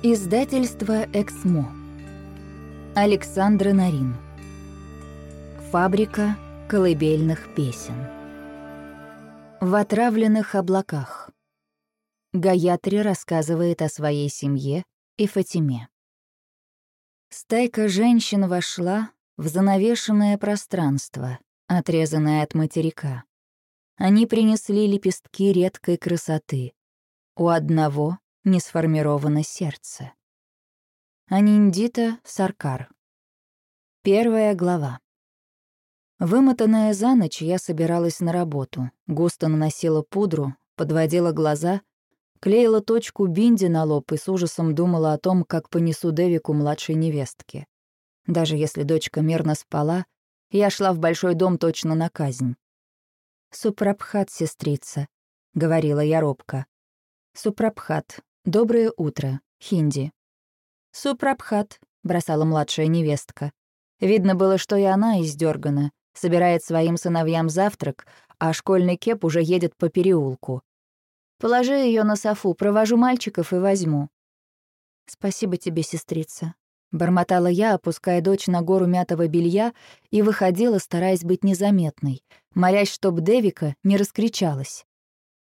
Издательство «Эксмо». Александра Нарин. Фабрика колыбельных песен. В отравленных облаках. Гаятри рассказывает о своей семье и Фатиме. Стайка женщин вошла в занавешенное пространство, отрезанное от материка. Они принесли лепестки редкой красоты. У одного не сформировано сердце. Аниндита Саркар. Первая глава. Вымотанная за ночь, я собиралась на работу, густо наносила пудру, подводила глаза, клеила точку бинди на лоб и с ужасом думала о том, как понесу Девику младшей невестке. Даже если дочка мирно спала, я шла в большой дом точно на казнь. «Супрабхат, сестрица», — говорила я робко. «Супрабхат, «Доброе утро, хинди». «Супрабхат», — бросала младшая невестка. Видно было, что и она издергана, собирает своим сыновьям завтрак, а школьный кеп уже едет по переулку. «Положи ее на софу, провожу мальчиков и возьму». «Спасибо тебе, сестрица», — бормотала я, опуская дочь на гору мятого белья и выходила, стараясь быть незаметной, молясь, чтоб Девика не раскричалась.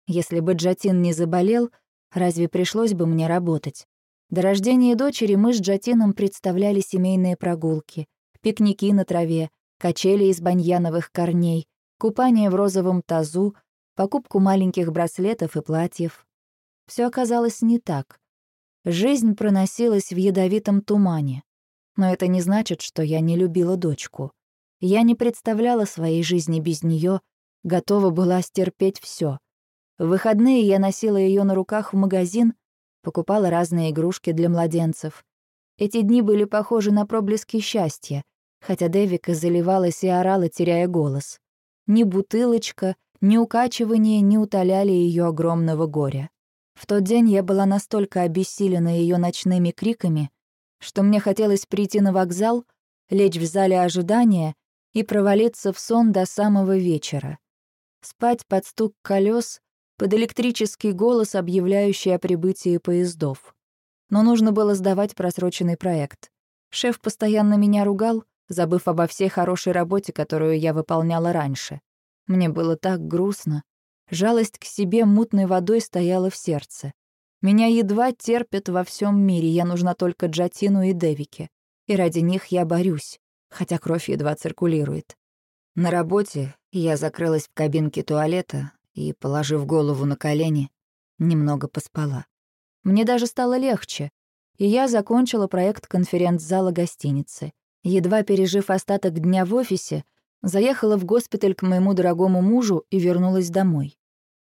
Если бы Джатин не заболел — Разве пришлось бы мне работать? До рождения дочери мы с Джатином представляли семейные прогулки, пикники на траве, качели из баньяновых корней, купание в розовом тазу, покупку маленьких браслетов и платьев. Все оказалось не так. Жизнь проносилась в ядовитом тумане. Но это не значит, что я не любила дочку. Я не представляла своей жизни без нее, готова была стерпеть все. В выходные я носила ее на руках в магазин, покупала разные игрушки для младенцев. Эти дни были похожи на проблески счастья, хотя Девика заливалась и орала, теряя голос. Ни бутылочка, ни укачивание не утоляли ее огромного горя. В тот день я была настолько обессилена ее ночными криками, что мне хотелось прийти на вокзал, лечь в зале ожидания и провалиться в сон до самого вечера. Спать под стук колес под электрический голос, объявляющий о прибытии поездов. Но нужно было сдавать просроченный проект. Шеф постоянно меня ругал, забыв обо всей хорошей работе, которую я выполняла раньше. Мне было так грустно. Жалость к себе мутной водой стояла в сердце. Меня едва терпят во всем мире, я нужна только Джатину и Девике. И ради них я борюсь, хотя кровь едва циркулирует. На работе я закрылась в кабинке туалета, и, положив голову на колени, немного поспала. Мне даже стало легче, и я закончила проект конференц-зала гостиницы. Едва пережив остаток дня в офисе, заехала в госпиталь к моему дорогому мужу и вернулась домой.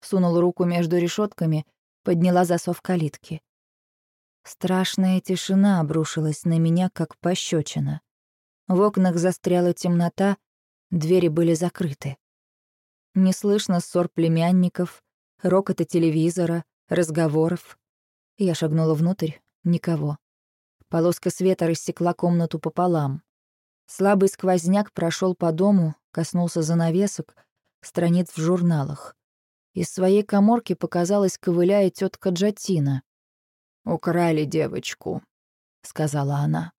Сунула руку между решетками, подняла засов калитки. Страшная тишина обрушилась на меня, как пощечина. В окнах застряла темнота, двери были закрыты. Не слышно ссор племянников, рокота телевизора, разговоров. Я шагнула внутрь, никого. Полоска света рассекла комнату пополам. Слабый сквозняк прошел по дому, коснулся занавесок, страниц в журналах. Из своей коморки показалась, ковыляя тетка Джатина. «Украли девочку», — сказала она.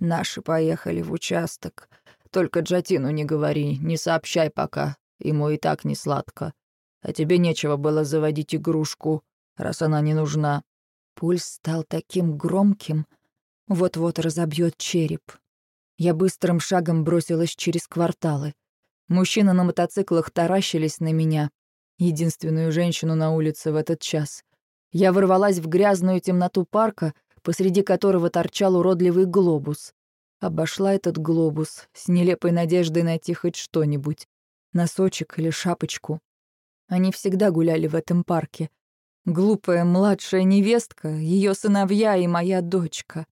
«Наши поехали в участок. Только Джатину не говори, не сообщай пока, Ему и так не сладко. А тебе нечего было заводить игрушку, раз она не нужна». Пульс стал таким громким, вот-вот разобьет череп. Я быстрым шагом бросилась через кварталы. Мужчины на мотоциклах таращились на меня, единственную женщину на улице в этот час. Я ворвалась в грязную темноту парка, посреди которого торчал уродливый глобус. Обошла этот глобус с нелепой надеждой найти хоть что-нибудь носочек или шапочку. Они всегда гуляли в этом парке. Глупая младшая невестка, ее сыновья и моя дочка.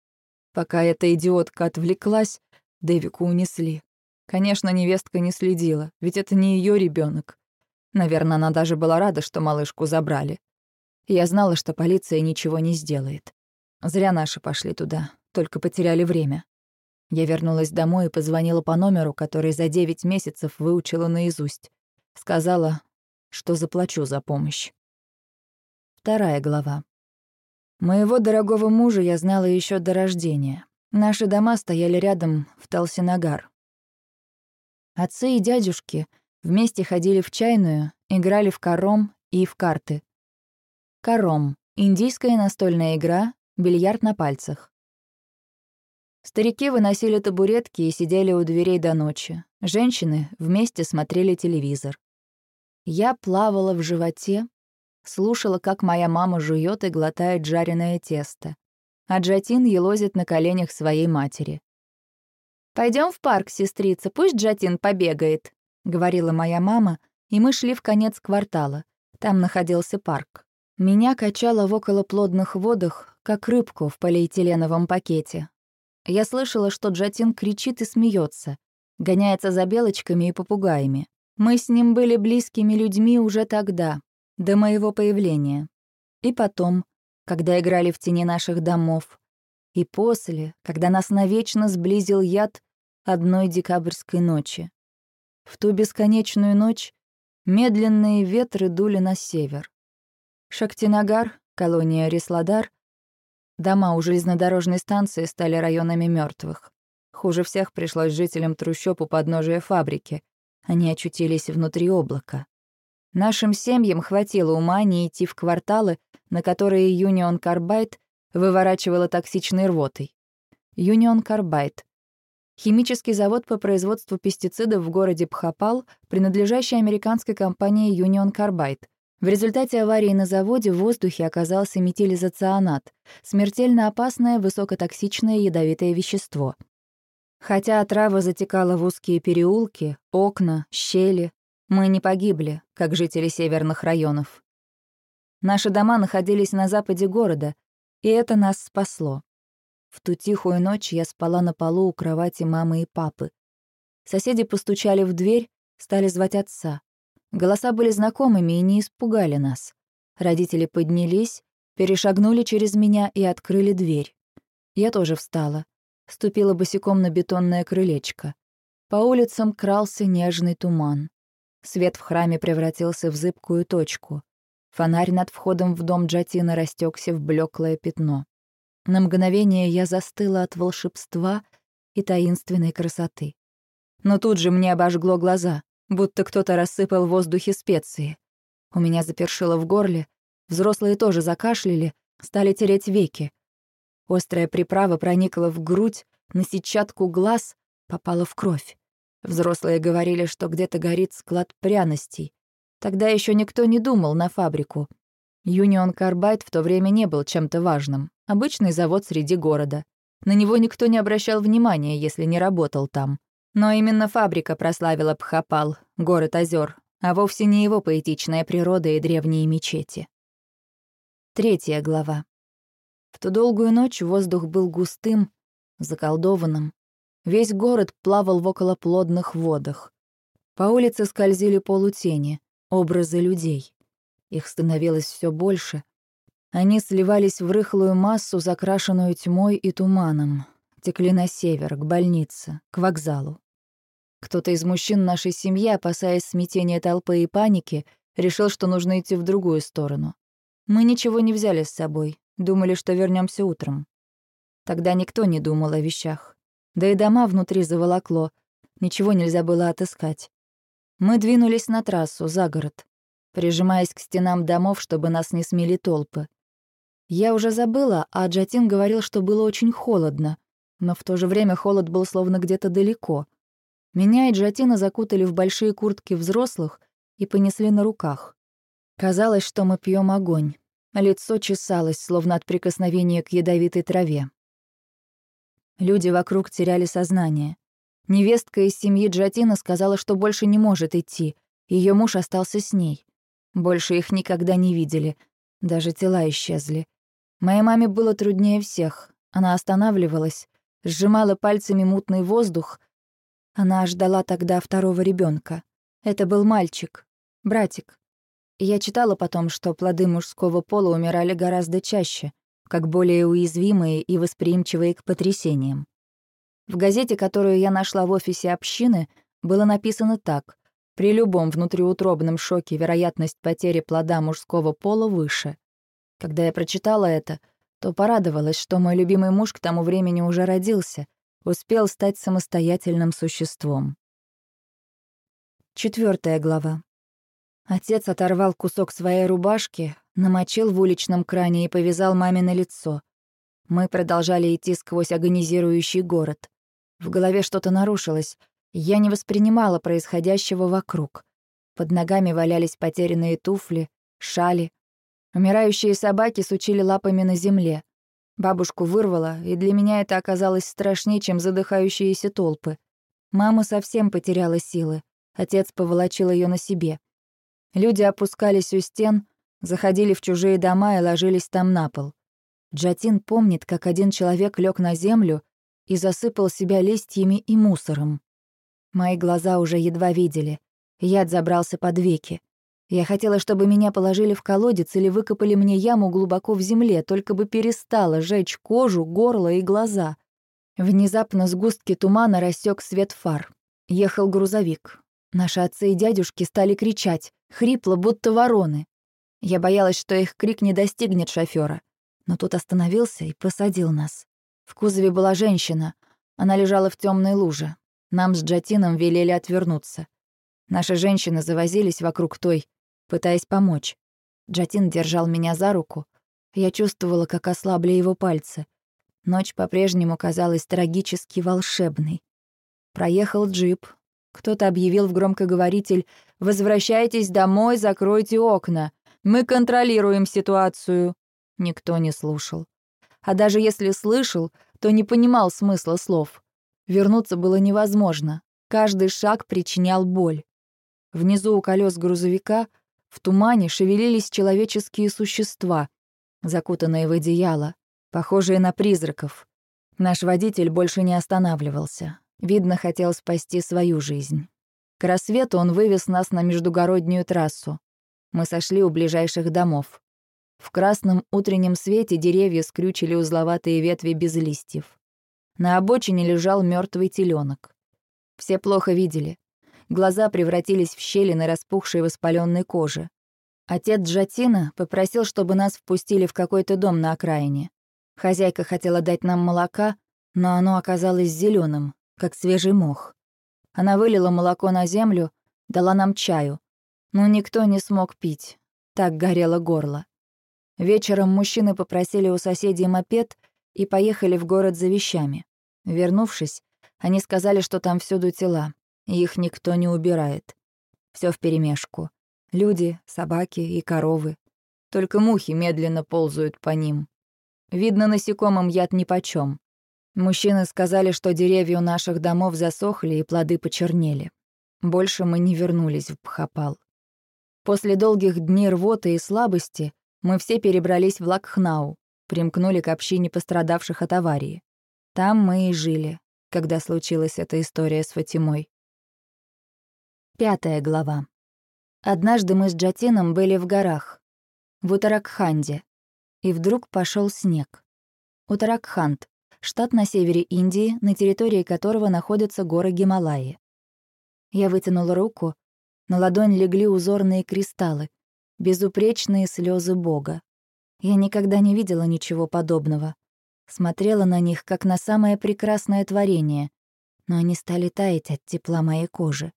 Пока эта идиотка отвлеклась, Дэвику унесли. Конечно, невестка не следила, ведь это не ее ребенок. Наверное, она даже была рада, что малышку забрали. Я знала, что полиция ничего не сделает. Зря наши пошли туда, только потеряли время. Я вернулась домой и позвонила по номеру, который за девять месяцев выучила наизусть. Сказала, что заплачу за помощь. Вторая глава. Моего дорогого мужа я знала еще до рождения. Наши дома стояли рядом в Талсинагар. Отцы и дядюшки вместе ходили в чайную, играли в кором и в карты. Кором — индийская настольная игра, бильярд на пальцах. Старики выносили табуретки и сидели у дверей до ночи. Женщины вместе смотрели телевизор. Я плавала в животе, слушала, как моя мама жует и глотает жареное тесто, а Джатин елозит на коленях своей матери. Пойдем в парк, сестрица, пусть Джатин побегает», — говорила моя мама, и мы шли в конец квартала. Там находился парк. Меня качало в околоплодных водах, как рыбку в полиэтиленовом пакете. Я слышала, что Джатин кричит и смеется, гоняется за белочками и попугаями. Мы с ним были близкими людьми уже тогда, до моего появления. И потом, когда играли в тени наших домов. И после, когда нас навечно сблизил яд одной декабрьской ночи. В ту бесконечную ночь медленные ветры дули на север. Шактинагар, колония Рисладар, дома у железнодорожной станции стали районами мертвых. Хуже всех пришлось жителям трущоб у подножия фабрики. Они очутились внутри облака. Нашим семьям хватило ума не идти в кварталы, на которые Юнион Карбайт выворачивала токсичной рвотой. Юнион Карбайт — химический завод по производству пестицидов в городе Пхапал, принадлежащий американской компании Юнион Карбайт. В результате аварии на заводе в воздухе оказался метилизоцианат, смертельно опасное высокотоксичное ядовитое вещество. Хотя отрава затекала в узкие переулки, окна, щели, мы не погибли, как жители северных районов. Наши дома находились на западе города, и это нас спасло. В ту тихую ночь я спала на полу у кровати мамы и папы. Соседи постучали в дверь, стали звать отца. Голоса были знакомыми и не испугали нас. Родители поднялись, перешагнули через меня и открыли дверь. Я тоже встала, ступила босиком на бетонное крылечко. По улицам крался нежный туман. Свет в храме превратился в зыбкую точку. Фонарь над входом в дом Джатина растекся в блеклое пятно. На мгновение я застыла от волшебства и таинственной красоты. Но тут же мне обожгло глаза, будто кто-то рассыпал в воздухе специи. У меня запершило в горле, взрослые тоже закашляли, стали тереть веки. Острая приправа проникла в грудь, на сетчатку глаз, попала в кровь. Взрослые говорили, что где-то горит склад пряностей. Тогда еще никто не думал на фабрику. Юнион Карбайт в то время не был чем-то важным. Обычный завод среди города. На него никто не обращал внимания, если не работал там. Но именно фабрика прославила Пхапал, город озер, а вовсе не его поэтичная природа и древние мечети. Третья глава. В ту долгую ночь воздух был густым, заколдованным, Весь город плавал в околоплодных водах. По улице скользили полутени, образы людей. Их становилось все больше. Они сливались в рыхлую массу, закрашенную тьмой и туманом. Текли на север, к больнице, к вокзалу. Кто-то из мужчин нашей семьи, опасаясь смятения толпы и паники, решил, что нужно идти в другую сторону. Мы ничего не взяли с собой, думали, что вернемся утром. Тогда никто не думал о вещах. Да и дома внутри заволокло. Ничего нельзя было отыскать. Мы двинулись на трассу, за город, прижимаясь к стенам домов, чтобы нас не смели толпы. Я уже забыла, а Джатин говорил, что было очень холодно, но в то же время холод был словно где-то далеко. Меня и Джатина закутали в большие куртки взрослых и понесли на руках. Казалось, что мы пьем огонь. Лицо чесалось, словно от прикосновения к ядовитой траве. Люди вокруг теряли сознание. Невестка из семьи Джатина сказала, что больше не может идти. Ее муж остался с ней. Больше их никогда не видели. Даже тела исчезли. Моей маме было труднее всех. Она останавливалась, сжимала пальцами мутный воздух. Она ждала тогда второго ребенка. Это был мальчик, братик. Я читала потом, что плоды мужского пола умирали гораздо чаще — как более уязвимые и восприимчивые к потрясениям. В газете, которую я нашла в офисе общины, было написано так. При любом внутриутробном шоке вероятность потери плода мужского пола выше. Когда я прочитала это, то порадовалась, что мой любимый муж к тому времени уже родился, успел стать самостоятельным существом. Четвертая глава. Отец оторвал кусок своей рубашки, намочил в уличном кране и повязал маме на лицо. Мы продолжали идти сквозь агонизирующий город. В голове что-то нарушилось. Я не воспринимала происходящего вокруг. Под ногами валялись потерянные туфли, шали. Умирающие собаки сучили лапами на земле. Бабушку вырвало, и для меня это оказалось страшнее, чем задыхающиеся толпы. Мама совсем потеряла силы. Отец поволочил ее на себе. Люди опускались у стен, заходили в чужие дома и ложились там на пол. Джатин помнит, как один человек лег на землю и засыпал себя листьями и мусором. Мои глаза уже едва видели. Яд забрался под веки. Я хотела, чтобы меня положили в колодец или выкопали мне яму глубоко в земле, только бы перестала жечь кожу, горло и глаза. Внезапно сгустки тумана рассек свет фар. Ехал грузовик. Наши отцы и дядюшки стали кричать, хрипло, будто вороны. Я боялась, что их крик не достигнет шофера, но тут остановился и посадил нас. В кузове была женщина. Она лежала в темной луже. Нам с Джатином велели отвернуться. Наши женщины завозились вокруг той, пытаясь помочь. Джатин держал меня за руку. Я чувствовала, как ослабли его пальцы. Ночь по-прежнему казалась трагически волшебной. Проехал джип, кто-то объявил в громкоговоритель «Возвращайтесь домой, закройте окна. Мы контролируем ситуацию». Никто не слушал. А даже если слышал, то не понимал смысла слов. Вернуться было невозможно. Каждый шаг причинял боль. Внизу у колес грузовика в тумане шевелились человеческие существа, закутанные в одеяло, похожие на призраков. Наш водитель больше не останавливался. Видно, хотел спасти свою жизнь. К рассвету он вывез нас на междугороднюю трассу. Мы сошли у ближайших домов. В красном утреннем свете деревья скрючили узловатые ветви без листьев. На обочине лежал мертвый теленок. Все плохо видели. Глаза превратились в щели на распухшей воспаленной коже. Отец Джатина попросил, чтобы нас впустили в какой-то дом на окраине. Хозяйка хотела дать нам молока, но оно оказалось зеленым, как свежий мох. Она вылила молоко на землю, дала нам чаю. Но никто не смог пить. Так горело горло. Вечером мужчины попросили у соседей мопед и поехали в город за вещами. Вернувшись, они сказали, что там всюду тела, их никто не убирает. Все вперемешку. Люди, собаки и коровы. Только мухи медленно ползают по ним. Видно, насекомым яд нипочём. Мужчины сказали, что деревья у наших домов засохли и плоды почернели. Больше мы не вернулись в Пхапал. После долгих дней рвоты и слабости мы все перебрались в Лакхнау, примкнули к общине пострадавших от аварии. Там мы и жили, когда случилась эта история с Фатимой. Пятая глава. Однажды мы с Джатином были в горах, в Утаракханде, и вдруг пошел снег. Утаракханд штат на севере Индии, на территории которого находятся горы Гималаи. Я вытянула руку, на ладонь легли узорные кристаллы, безупречные слезы Бога. Я никогда не видела ничего подобного. Смотрела на них, как на самое прекрасное творение, но они стали таять от тепла моей кожи.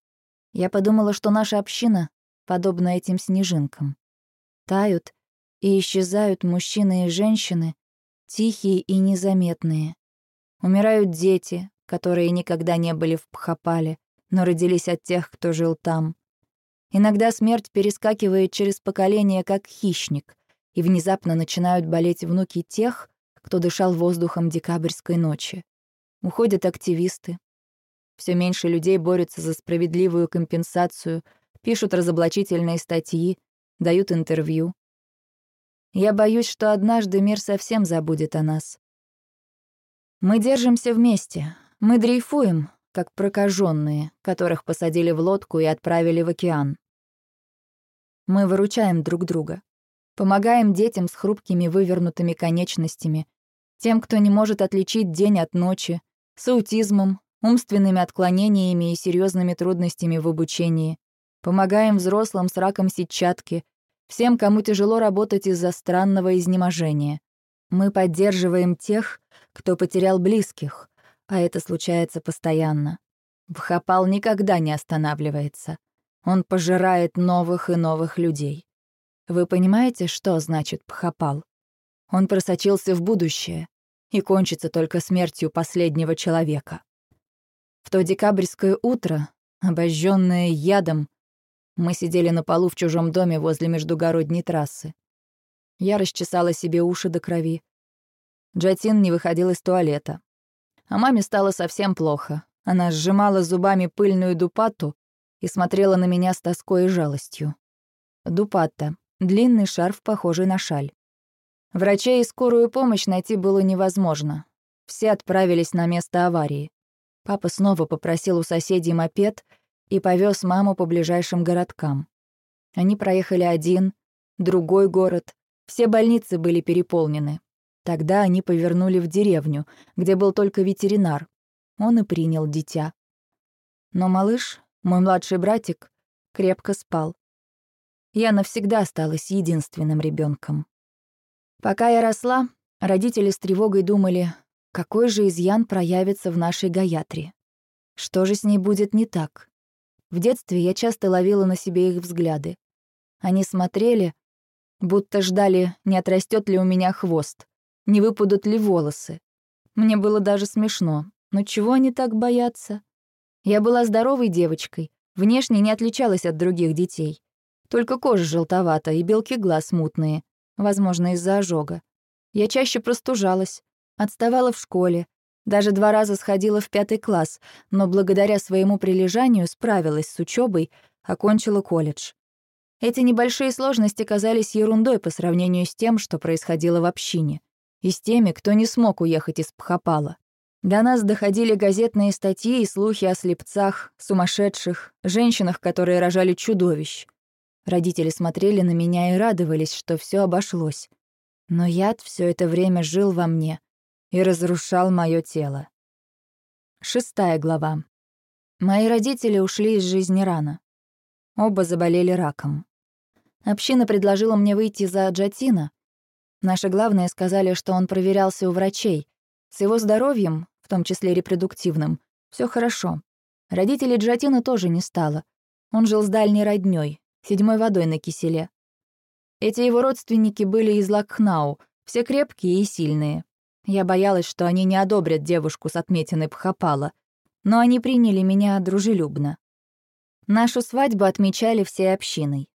Я подумала, что наша община подобна этим снежинкам. Тают и исчезают мужчины и женщины, тихие и незаметные. Умирают дети, которые никогда не были в Пхапале, но родились от тех, кто жил там. Иногда смерть перескакивает через поколение, как хищник, и внезапно начинают болеть внуки тех, кто дышал воздухом декабрьской ночи. Уходят активисты. Все меньше людей борются за справедливую компенсацию, пишут разоблачительные статьи, дают интервью. Я боюсь, что однажды мир совсем забудет о нас. Мы держимся вместе, мы дрейфуем, как прокаженные, которых посадили в лодку и отправили в океан. Мы выручаем друг друга. Помогаем детям с хрупкими вывернутыми конечностями, тем, кто не может отличить день от ночи, с аутизмом, умственными отклонениями и серьезными трудностями в обучении. Помогаем взрослым с раком сетчатки, Всем, кому тяжело работать из-за странного изнеможения. Мы поддерживаем тех, кто потерял близких, а это случается постоянно. Бхапал никогда не останавливается. Он пожирает новых и новых людей. Вы понимаете, что значит Бхапал? Он просочился в будущее и кончится только смертью последнего человека. В то декабрьское утро, обожженное ядом, мы сидели на полу в чужом доме возле междугородней трассы. Я расчесала себе уши до крови. Джатин не выходил из туалета. А маме стало совсем плохо. Она сжимала зубами пыльную дупатту и смотрела на меня с тоской и жалостью. Дупатта — длинный шарф, похожий на шаль. Врачей и скорую помощь найти было невозможно. Все отправились на место аварии. Папа снова попросил у соседей мопед и повез маму по ближайшим городкам. Они проехали один, другой город, все больницы были переполнены. Тогда они повернули в деревню, где был только ветеринар. Он и принял дитя. Но малыш, мой младший братик, крепко спал. Я навсегда осталась единственным ребенком. Пока я росла, родители с тревогой думали, какой же изъян проявится в нашей Гаятре. Что же с ней будет не так? В детстве я часто ловила на себе их взгляды. Они смотрели, будто ждали, не отрастет ли у меня хвост, не выпадут ли волосы. Мне было даже смешно. Но чего они так боятся? Я была здоровой девочкой, внешне не отличалась от других детей. Только кожа желтовата и белки глаз мутные, возможно, из-за ожога. Я чаще простужалась, отставала в школе, даже два раза сходила в пятый класс, но благодаря своему прилежанию справилась с учебой, окончила колледж. Эти небольшие сложности казались ерундой по сравнению с тем, что происходило в общине, и с теми, кто не смог уехать из Пхапала. До нас доходили газетные статьи и слухи о слепцах, сумасшедших, женщинах, которые рожали чудовищ. Родители смотрели на меня и радовались, что все обошлось. Но яд все это время жил во мне и разрушал мое тело. Шестая глава. Мои родители ушли из жизни рано. Оба заболели раком. Община предложила мне выйти за Джатина. Наши главные сказали, что он проверялся у врачей. С его здоровьем, в том числе репродуктивным, все хорошо. Родителей Джатина тоже не стало. Он жил с дальней роднёй, седьмой водой на киселе. Эти его родственники были из Лакхнау, все крепкие и сильные. Я боялась, что они не одобрят девушку с отметиной Пхапала, но они приняли меня дружелюбно. Нашу свадьбу отмечали всей общиной.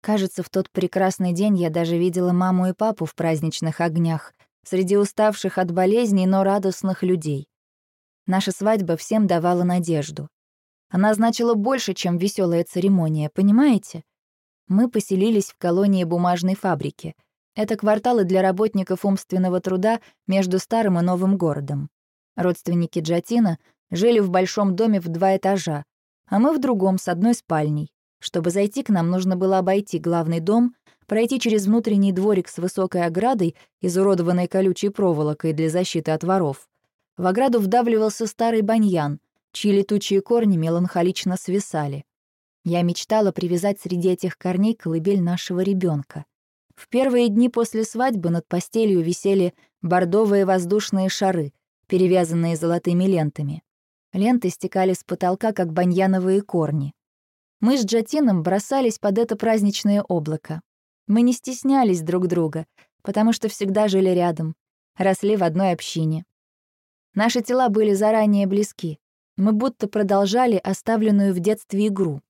Кажется, в тот прекрасный день я даже видела маму и папу в праздничных огнях, среди уставших от болезней, но радостных людей. Наша свадьба всем давала надежду. Она значила больше, чем веселая церемония, понимаете? Мы поселились в колонии бумажной фабрики. Это кварталы для работников умственного труда между старым и новым городом. Родственники Джатина жили в большом доме в два этажа, а мы в другом с одной спальней. Чтобы зайти к нам, нужно было обойти главный дом, пройти через внутренний дворик с высокой оградой, изуродованной колючей проволокой для защиты от воров. В ограду вдавливался старый баньян, чьи летучие корни меланхолично свисали. Я мечтала привязать среди этих корней колыбель нашего ребенка. В первые дни после свадьбы над постелью висели бордовые воздушные шары, перевязанные золотыми лентами. Ленты стекали с потолка, как баньяновые корни. Мы с Джатином бросались под это праздничное облако. Мы не стеснялись друг друга, потому что всегда жили рядом, росли в одной общине. Наши тела были заранее близки. Мы будто продолжали оставленную в детстве игру.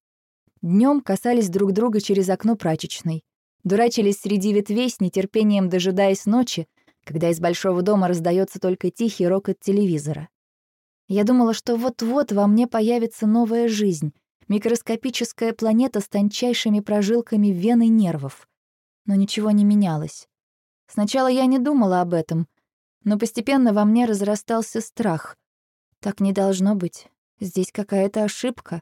Днем касались друг друга через окно прачечной. Дурачились среди ветвей с нетерпением дожидаясь ночи, когда из большого дома раздается только тихий рокот телевизора. Я думала, что вот-вот во мне появится новая жизнь, микроскопическая планета с тончайшими прожилками вен и нервов. Но ничего не менялось. Сначала я не думала об этом, но постепенно во мне разрастался страх. Так не должно быть. Здесь какая-то ошибка.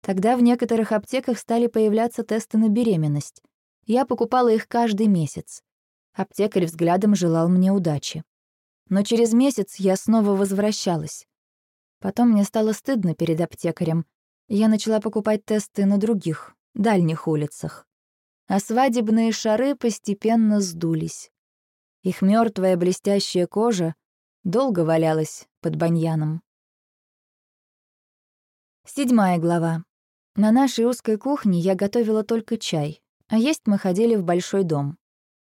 Тогда в некоторых аптеках стали появляться тесты на беременность. Я покупала их каждый месяц. Аптекарь взглядом желал мне удачи. Но через месяц я снова возвращалась. Потом мне стало стыдно перед аптекарем. Я начала покупать тесты на других, дальних улицах. А свадебные шары постепенно сдулись. Их мертвая блестящая кожа долго валялась под баньяном. Седьмая глава. На нашей узкой кухне я готовила только чай, а есть мы ходили в большой дом.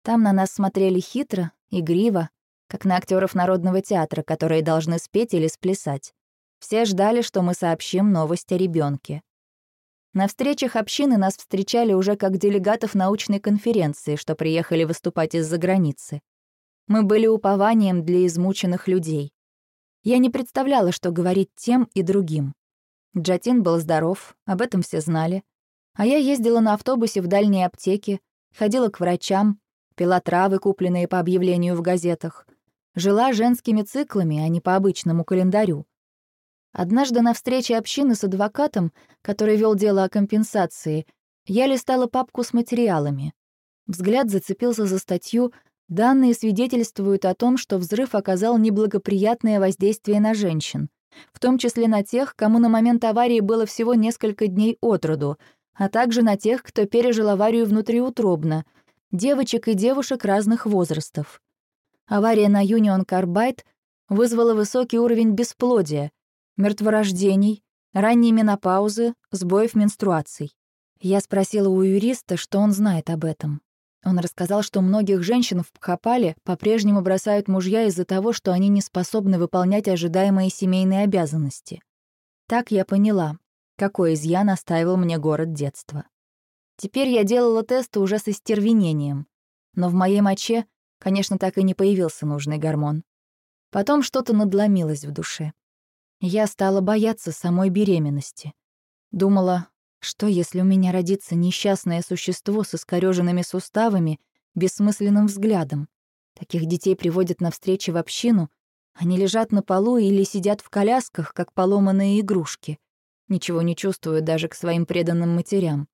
Там на нас смотрели хитро, игриво, как на актеров народного театра, которые должны спеть или сплясать. Все ждали, что мы сообщим новость о ребенке. На встречах общины нас встречали уже как делегатов научной конференции, что приехали выступать из-за границы. Мы были упованием для измученных людей. Я не представляла, что говорить тем и другим. Джатин был здоров, об этом все знали. А я ездила на автобусе в дальние аптеки, ходила к врачам, пила травы, купленные по объявлению в газетах. Жила женскими циклами, а не по обычному календарю. Однажды на встрече общины с адвокатом, который вел дело о компенсации, я листала папку с материалами. Взгляд зацепился за статью «Данные свидетельствуют о том, что взрыв оказал неблагоприятное воздействие на женщин, в том числе на тех, кому на момент аварии было всего несколько дней от роду, а также на тех, кто пережил аварию внутриутробно, девочек и девушек разных возрастов. Авария на Union Carbide вызвала высокий уровень бесплодия, мертворождений, ранней менопаузы, сбоев менструаций. Я спросила у юриста, что он знает об этом. Он рассказал, что многих женщин в Пхапале по-прежнему бросают мужья из-за того, что они не способны выполнять ожидаемые семейные обязанности. Так я поняла, какой изъян оставил мне город детства. Теперь я делала тесты уже с истервенением, но в моей моче, конечно, так и не появился нужный гормон. Потом что-то надломилось в душе. Я стала бояться самой беременности. Думала, что если у меня родится несчастное существо с искорёженными суставами, бессмысленным взглядом? Таких детей приводят на встречи в общину, они лежат на полу или сидят в колясках, как поломанные игрушки. Ничего не чувствуют даже к своим преданным матерям.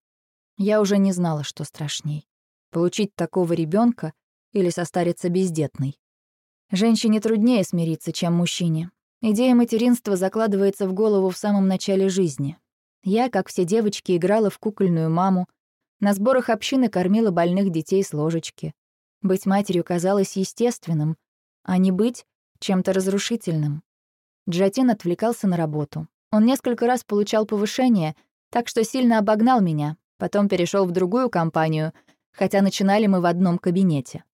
Я уже не знала, что страшней. Получить такого ребенка или состариться бездетной. Женщине труднее смириться, чем мужчине. Идея материнства закладывается в голову в самом начале жизни. Я, как все девочки, играла в кукольную маму, на сборах общины кормила больных детей с ложечки. Быть матерью казалось естественным, а не быть чем-то разрушительным. Джатин отвлекался на работу. Он несколько раз получал повышение, так что сильно обогнал меня, потом перешел в другую компанию, хотя начинали мы в одном кабинете.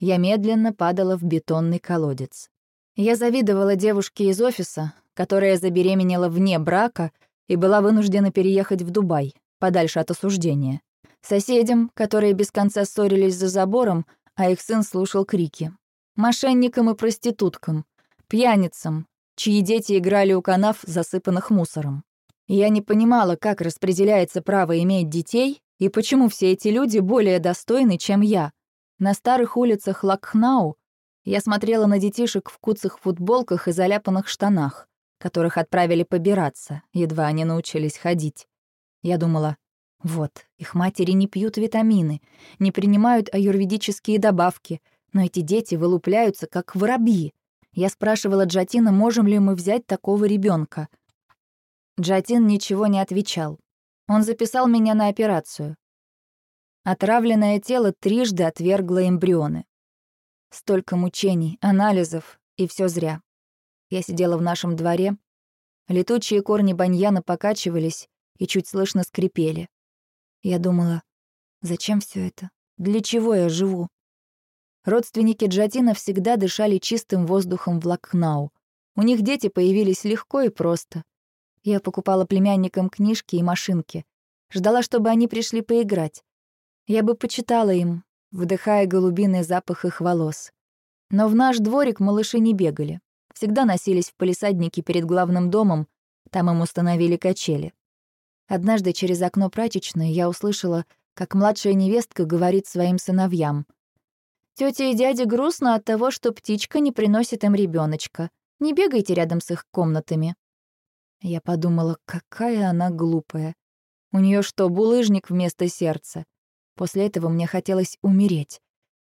Я медленно падала в бетонный колодец. Я завидовала девушке из офиса, которая забеременела вне брака и была вынуждена переехать в Дубай, подальше от осуждения. Соседям, которые без конца ссорились за забором, а их сын слушал крики. Мошенникам и проституткам, пьяницам, чьи дети играли у канав, засыпанных мусором. Я не понимала, как распределяется право иметь детей и почему все эти люди более достойны, чем я. На старых улицах Лакхнау я смотрела на детишек в куцых футболках и заляпанных штанах, которых отправили побираться, едва они научились ходить. Я думала, вот, их матери не пьют витамины, не принимают аюрведические добавки, но эти дети вылупляются, как воробьи. Я спрашивала Джатина, можем ли мы взять такого ребенка. Джатин ничего не отвечал. Он записал меня на операцию. Отравленное тело трижды отвергло эмбрионы. Столько мучений, анализов, и все зря. Я сидела в нашем дворе. Летучие корни баньяна покачивались и чуть слышно скрипели. Я думала, зачем все это? Для чего я живу? Родственники Джатина всегда дышали чистым воздухом в Лакхнау. У них дети появились легко и просто. Я покупала племянникам книжки и машинки. Ждала, чтобы они пришли поиграть. Я бы почитала им, вдыхая голубиный запах их волос. Но в наш дворик малыши не бегали. Всегда носились в полисаднике перед главным домом, там им установили качели. Однажды через окно прачечной я услышала, как младшая невестка говорит своим сыновьям. «Тётя и дядя грустно от того, что птичка не приносит им ребеночка. Не бегайте рядом с их комнатами». Я подумала, какая она глупая. У нее что, булыжник вместо сердца? После этого мне хотелось умереть.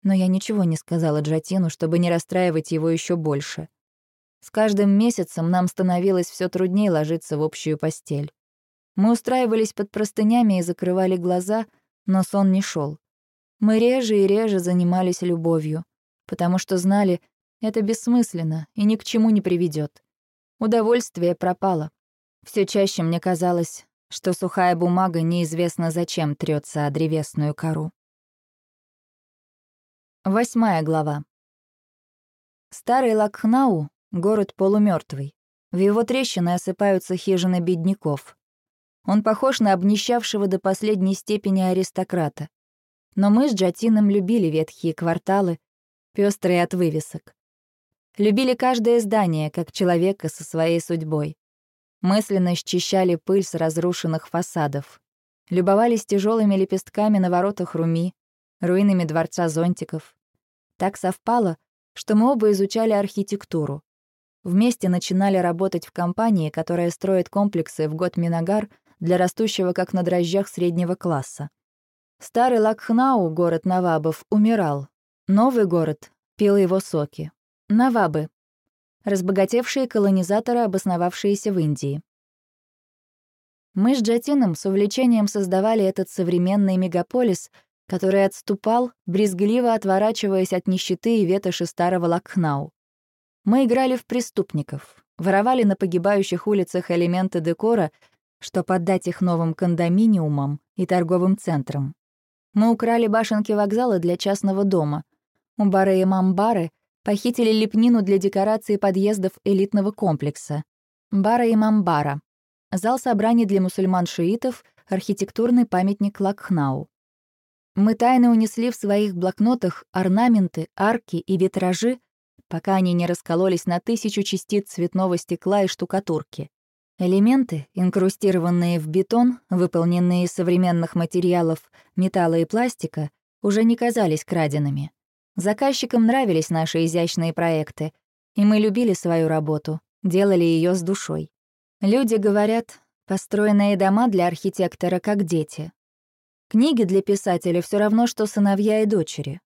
Но я ничего не сказала Джатину, чтобы не расстраивать его еще больше. С каждым месяцем нам становилось все труднее ложиться в общую постель. Мы устраивались под простынями и закрывали глаза, но сон не шел. Мы реже и реже занимались любовью. потому что знали, это бессмысленно и ни к чему не приведет. Удовольствие пропало. Все чаще мне казалось, что сухая бумага неизвестно зачем трется о древесную кору. Восьмая глава. Старый Лакхнау — город полумертвый. В его трещины осыпаются хижины бедняков. Он похож на обнищавшего до последней степени аристократа. Но мы с Джатином любили ветхие кварталы, пестрые от вывесок. Любили каждое здание, как человека со своей судьбой. Мысленно счищали пыль с разрушенных фасадов. Любовались тяжелыми лепестками на воротах Руми, руинами дворца зонтиков. Так совпало, что мы оба изучали архитектуру. Вместе начинали работать в компании, которая строит комплексы в год Минагар для растущего как на дрожжах среднего класса. Старый Лакхнау, город Навабов, умирал. Новый город пил его соки. Навабы. Разбогатевшие колонизаторы, обосновавшиеся в Индии. Мы с Джатином с увлечением создавали этот современный мегаполис, который отступал, брезгливо отворачиваясь от нищеты и ветоши старого Лакхнау. Мы играли в преступников, воровали на погибающих улицах элементы декора, чтобы отдать их новым кондоминиумам и торговым центрам. Мы украли башенки вокзала для частного дома. У Бары и Мамбары похитили лепнину для декорации подъездов элитного комплекса. Бара и Мамбара. Зал собраний для мусульман-шиитов, архитектурный памятник Лакхнау. Мы тайно унесли в своих блокнотах орнаменты, арки и витражи, пока они не раскололись на тысячу частиц цветного стекла и штукатурки. Элементы, инкрустированные в бетон, выполненные из современных материалов, металла и пластика, уже не казались краденными. Заказчикам нравились наши изящные проекты, и мы любили свою работу, делали ее с душой. Люди говорят, построенные дома для архитектора как дети. Книги для писателя все равно, что сыновья и дочери.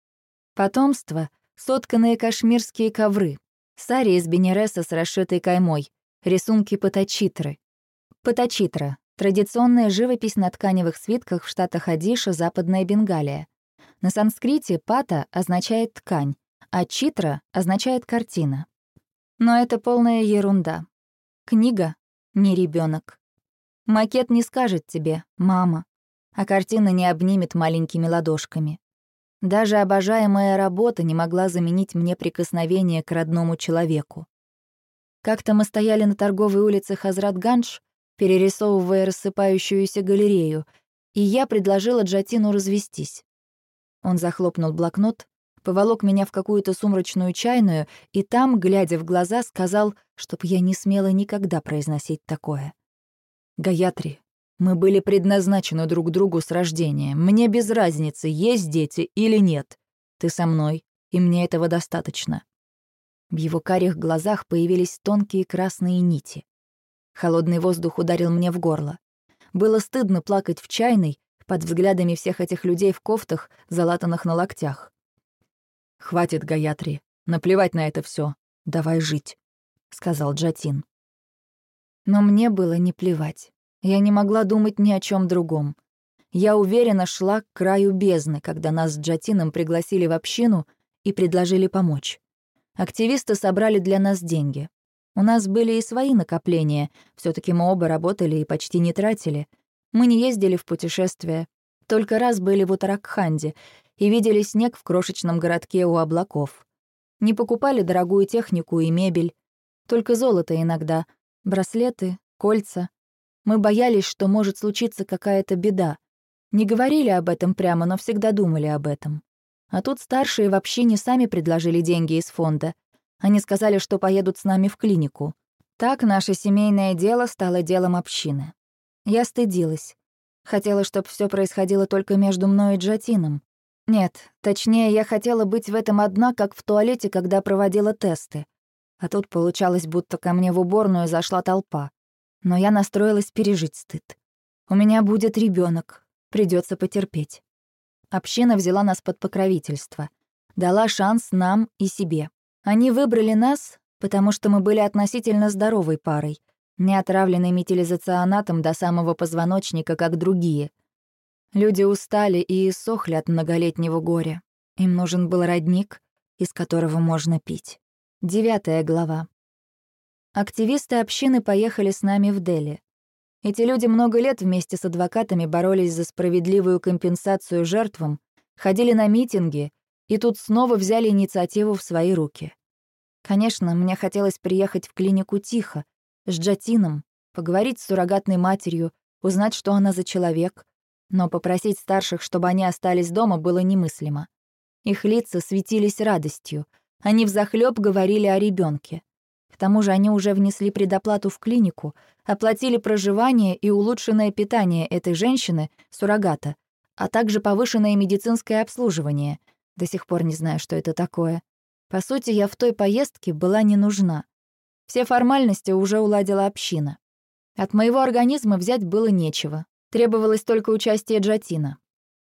Потомство — сотканные кашмирские ковры, сари из бенереса с расшитой каймой, рисунки патачитры. Патачитра — традиционная живопись на тканевых свитках в штатах Адиша, Западная Бенгалия. На санскрите «пата» означает «ткань», а «читра» означает «картина». Но это полная ерунда. Книга — не ребенок. Макет не скажет тебе «мама», а картина не обнимет маленькими ладошками. Даже обожаемая работа не могла заменить мне прикосновение к родному человеку. Как-то мы стояли на торговой улице Хазрат-Ганш, перерисовывая рассыпающуюся галерею, и я предложила Джатину развестись. Он захлопнул блокнот, поволок меня в какую-то сумрачную чайную и там, глядя в глаза, сказал, чтоб я не смела никогда произносить такое. «Гаятри, мы были предназначены друг другу с рождения. Мне без разницы, есть дети или нет. Ты со мной, и мне этого достаточно». В его карих глазах появились тонкие красные нити. Холодный воздух ударил мне в горло. Было стыдно плакать в чайной, под взглядами всех этих людей в кофтах, залатанных на локтях. «Хватит, Гаятри, наплевать на это все. Давай жить», — сказал Джатин. Но мне было не плевать. Я не могла думать ни о чем другом. Я уверенно шла к краю бездны, когда нас с Джатином пригласили в общину и предложили помочь. Активисты собрали для нас деньги. У нас были и свои накопления, все таки мы оба работали и почти не тратили — мы не ездили в путешествия, только раз были в Утаракханде и видели снег в крошечном городке у облаков. Не покупали дорогую технику и мебель, только золото иногда, браслеты, кольца. Мы боялись, что может случиться какая-то беда. Не говорили об этом прямо, но всегда думали об этом. А тут старшие вообще не сами предложили деньги из фонда. Они сказали, что поедут с нами в клинику. Так наше семейное дело стало делом общины. Я стыдилась. Хотела, чтобы все происходило только между мной и Джатином. Нет, точнее, я хотела быть в этом одна, как в туалете, когда проводила тесты. А тут получалось, будто ко мне в уборную зашла толпа. Но я настроилась пережить стыд. У меня будет ребенок, придется потерпеть. Община взяла нас под покровительство. Дала шанс нам и себе. Они выбрали нас, потому что мы были относительно здоровой парой — не отравленный метилизационатом до самого позвоночника, как другие. Люди устали и иссохли от многолетнего горя. Им нужен был родник, из которого можно пить. Девятая глава. Активисты общины поехали с нами в Дели. Эти люди много лет вместе с адвокатами боролись за справедливую компенсацию жертвам, ходили на митинги и тут снова взяли инициативу в свои руки. Конечно, мне хотелось приехать в клинику тихо, с Джатином, поговорить с суррогатной матерью, узнать, что она за человек, но попросить старших, чтобы они остались дома, было немыслимо. Их лица светились радостью, они взахлёб говорили о ребенке. К тому же они уже внесли предоплату в клинику, оплатили проживание и улучшенное питание этой женщины, суррогата, а также повышенное медицинское обслуживание. До сих пор не знаю, что это такое. По сути, я в той поездке была не нужна. Все формальности уже уладила община. От моего организма взять было нечего. Требовалось только участие Джатина.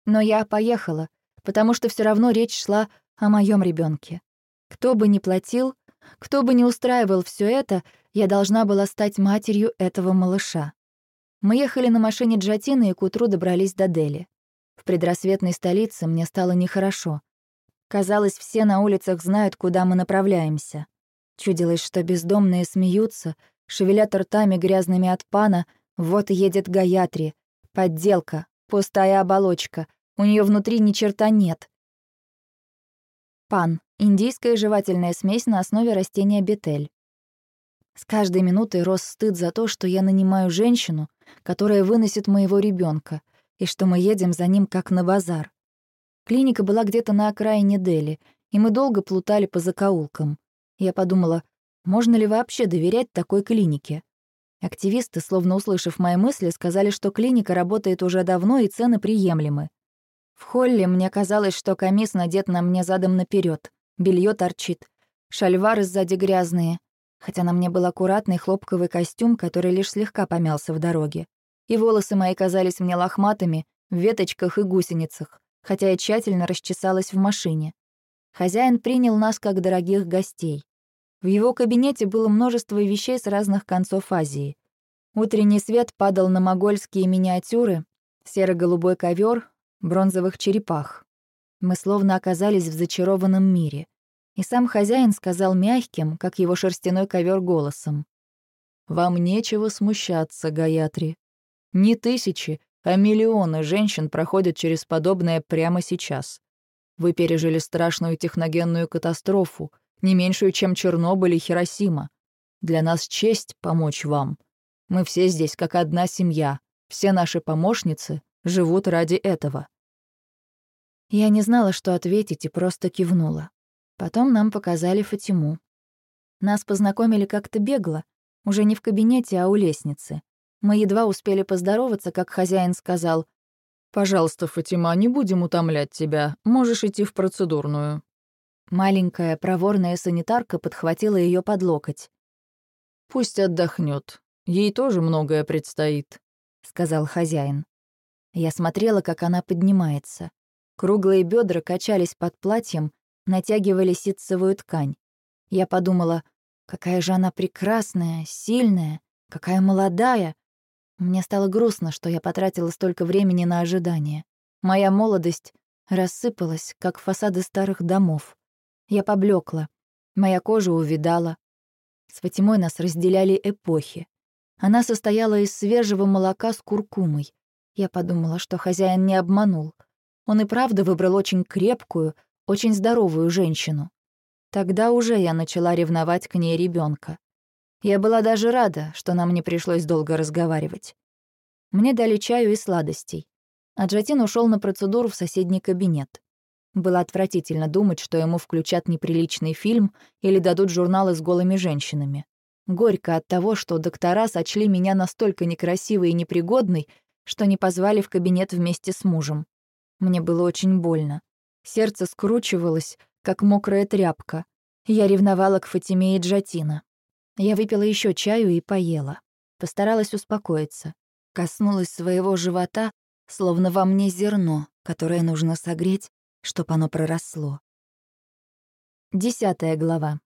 Но я поехала, потому что все равно речь шла о моем ребенке. Кто бы ни платил, кто бы ни устраивал все это, я должна была стать матерью этого малыша. Мы ехали на машине Джатина и к утру добрались до Дели. В предрассветной столице мне стало нехорошо. Казалось, все на улицах знают, куда мы направляемся. Чудилось, что бездомные смеются, шевелят ртами грязными от пана, вот едет Гаятри. Подделка, пустая оболочка, у нее внутри ни черта нет. Пан — индийская жевательная смесь на основе растения бетель. С каждой минутой рос стыд за то, что я нанимаю женщину, которая выносит моего ребенка, и что мы едем за ним как на базар. Клиника была где-то на окраине Дели, и мы долго плутали по закоулкам. Я подумала, можно ли вообще доверять такой клинике? Активисты, словно услышав мои мысли, сказали, что клиника работает уже давно и цены приемлемы. В холле мне казалось, что камис надет на мне задом наперед, белье торчит, шальвары сзади грязные, хотя на мне был аккуратный хлопковый костюм, который лишь слегка помялся в дороге. И волосы мои казались мне лохматыми, в веточках и гусеницах хотя я тщательно расчесалась в машине. Хозяин принял нас как дорогих гостей. В его кабинете было множество вещей с разных концов Азии. Утренний свет падал на могольские миниатюры, серо-голубой ковер, бронзовых черепах. Мы словно оказались в зачарованном мире. И сам хозяин сказал мягким, как его шерстяной ковер голосом. «Вам нечего смущаться, Гаятри. Не тысячи, а миллионы женщин проходят через подобное прямо сейчас. Вы пережили страшную техногенную катастрофу, не меньшую, чем Чернобыль и Хиросима. Для нас честь помочь вам. Мы все здесь как одна семья. Все наши помощницы живут ради этого». Я не знала, что ответить, и просто кивнула. Потом нам показали Фатиму. Нас познакомили как-то бегло, уже не в кабинете, а у лестницы. Мы едва успели поздороваться, как хозяин сказал, «Пожалуйста, Фатима, не будем утомлять тебя. Можешь идти в процедурную». Маленькая проворная санитарка подхватила ее под локоть. «Пусть отдохнет. Ей тоже многое предстоит», — сказал хозяин. Я смотрела, как она поднимается. Круглые бедра качались под платьем, натягивали ситцевую ткань. Я подумала, какая же она прекрасная, сильная, какая молодая, мне стало грустно, что я потратила столько времени на ожидание. Моя молодость рассыпалась, как фасады старых домов. Я поблекла, моя кожа увидала. С Фатимой нас разделяли эпохи. Она состояла из свежего молока с куркумой. Я подумала, что хозяин не обманул. Он и правда выбрал очень крепкую, очень здоровую женщину. Тогда уже я начала ревновать к ней ребенка. Я была даже рада, что нам не пришлось долго разговаривать. Мне дали чаю и сладостей. А Джатин ушел на процедуру в соседний кабинет. Было отвратительно думать, что ему включат неприличный фильм или дадут журналы с голыми женщинами. Горько от того, что доктора сочли меня настолько некрасивой и непригодной, что не позвали в кабинет вместе с мужем. Мне было очень больно. Сердце скручивалось, как мокрая тряпка. Я ревновала к Фатиме и Джатина. Я выпила еще чаю и поела. Постаралась успокоиться. Коснулась своего живота, словно во мне зерно, которое нужно согреть, чтобы оно проросло. Десятая глава.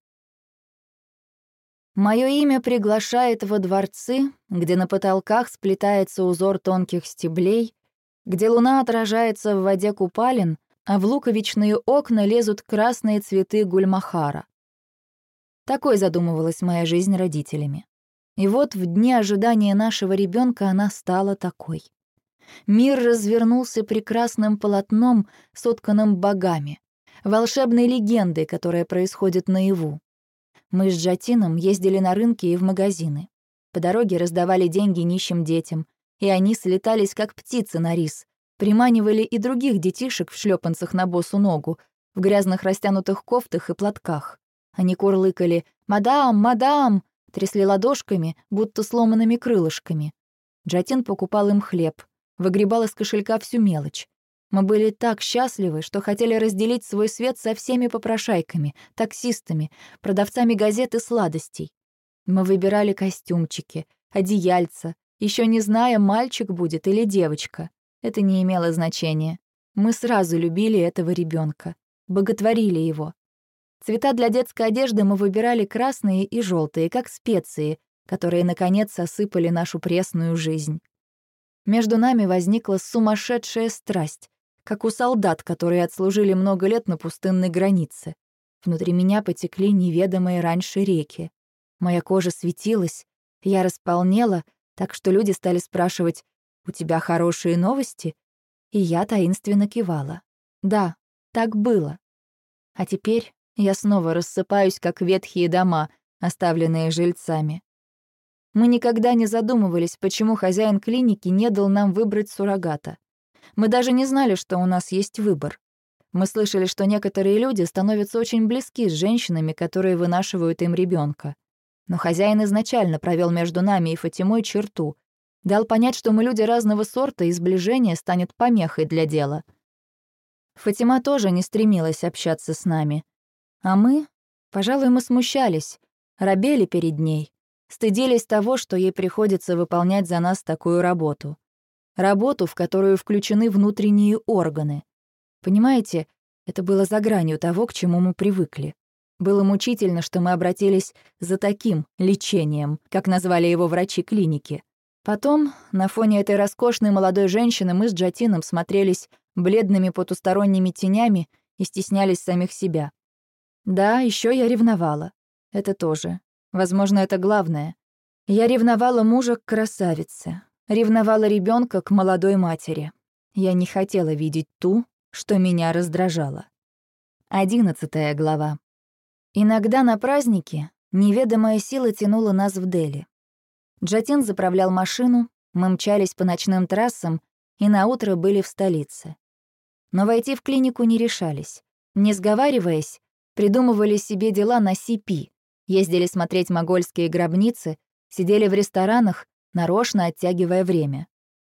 Мое имя приглашает во дворцы, где на потолках сплетается узор тонких стеблей, где луна отражается в воде купалин, а в луковичные окна лезут красные цветы гульмахара. Такой задумывалась моя жизнь родителями. И вот в дни ожидания нашего ребенка она стала такой. Мир развернулся прекрасным полотном, сотканным богами, волшебной легендой, которая происходит наяву. Мы с Джатином ездили на рынки и в магазины. По дороге раздавали деньги нищим детям, и они слетались, как птицы на рис, приманивали и других детишек в шлепанцах на босу ногу, в грязных растянутых кофтах и платках. Они курлыкали «Мадам! Мадам!» трясли ладошками, будто сломанными крылышками. Джатин покупал им хлеб, выгребал из кошелька всю мелочь. Мы были так счастливы, что хотели разделить свой свет со всеми попрошайками, таксистами, продавцами газет и сладостей. Мы выбирали костюмчики, одеяльца, еще не зная, мальчик будет или девочка. Это не имело значения. Мы сразу любили этого ребенка, боготворили его. Цвета для детской одежды мы выбирали красные и желтые, как специи, которые, наконец, осыпали нашу пресную жизнь. Между нами возникла сумасшедшая страсть, как у солдат, которые отслужили много лет на пустынной границе. Внутри меня потекли неведомые раньше реки. Моя кожа светилась, я располнела, так что люди стали спрашивать «У тебя хорошие новости?» И я таинственно кивала. Да, так было. А теперь я снова рассыпаюсь, как ветхие дома, оставленные жильцами. Мы никогда не задумывались, почему хозяин клиники не дал нам выбрать суррогата. Мы даже не знали, что у нас есть выбор. Мы слышали, что некоторые люди становятся очень близки с женщинами, которые вынашивают им ребенка. Но хозяин изначально провел между нами и Фатимой черту, дал понять, что мы люди разного сорта, и сближение станет помехой для дела. Фатима тоже не стремилась общаться с нами. А мы, пожалуй, мы смущались, робели перед ней, стыдились того, что ей приходится выполнять за нас такую работу. Работу, в которую включены внутренние органы. Понимаете, это было за гранью того, к чему мы привыкли. Было мучительно, что мы обратились за таким лечением, как назвали его врачи клиники. Потом, на фоне этой роскошной молодой женщины, мы с Джатином смотрелись бледными потусторонними тенями и стеснялись самих себя. Да, еще я ревновала. Это тоже. Возможно, это главное. Я ревновала мужа к красавице. Ревновала ребенка к молодой матери. Я не хотела видеть ту, что меня раздражало. Одиннадцатая глава. Иногда на празднике неведомая сила тянула нас в Дели. Джатин заправлял машину, мы мчались по ночным трассам и наутро были в столице. Но войти в клинику не решались. Не сговариваясь, придумывали себе дела на CP, ездили смотреть могольские гробницы, сидели в ресторанах, нарочно оттягивая время.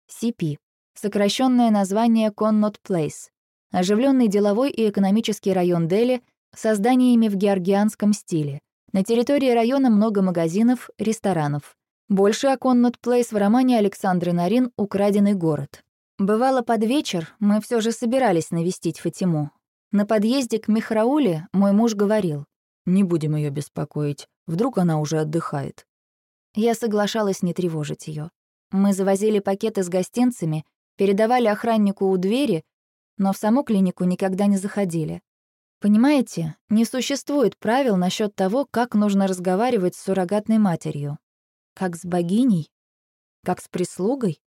CP — сокращенное название Connaught Place, оживленный деловой и экономический район Дели с зданиями в георгианском стиле. На территории района много магазинов, ресторанов. Больше о Connaught Place в романе Александры Нарин «Украденный город». Бывало, под вечер мы все же собирались навестить Фатиму, на подъезде к Михрауле мой муж говорил, «Не будем ее беспокоить, вдруг она уже отдыхает». Я соглашалась не тревожить ее. Мы завозили пакеты с гостинцами, передавали охраннику у двери, но в саму клинику никогда не заходили. Понимаете, не существует правил насчет того, как нужно разговаривать с суррогатной матерью. Как с богиней? Как с прислугой?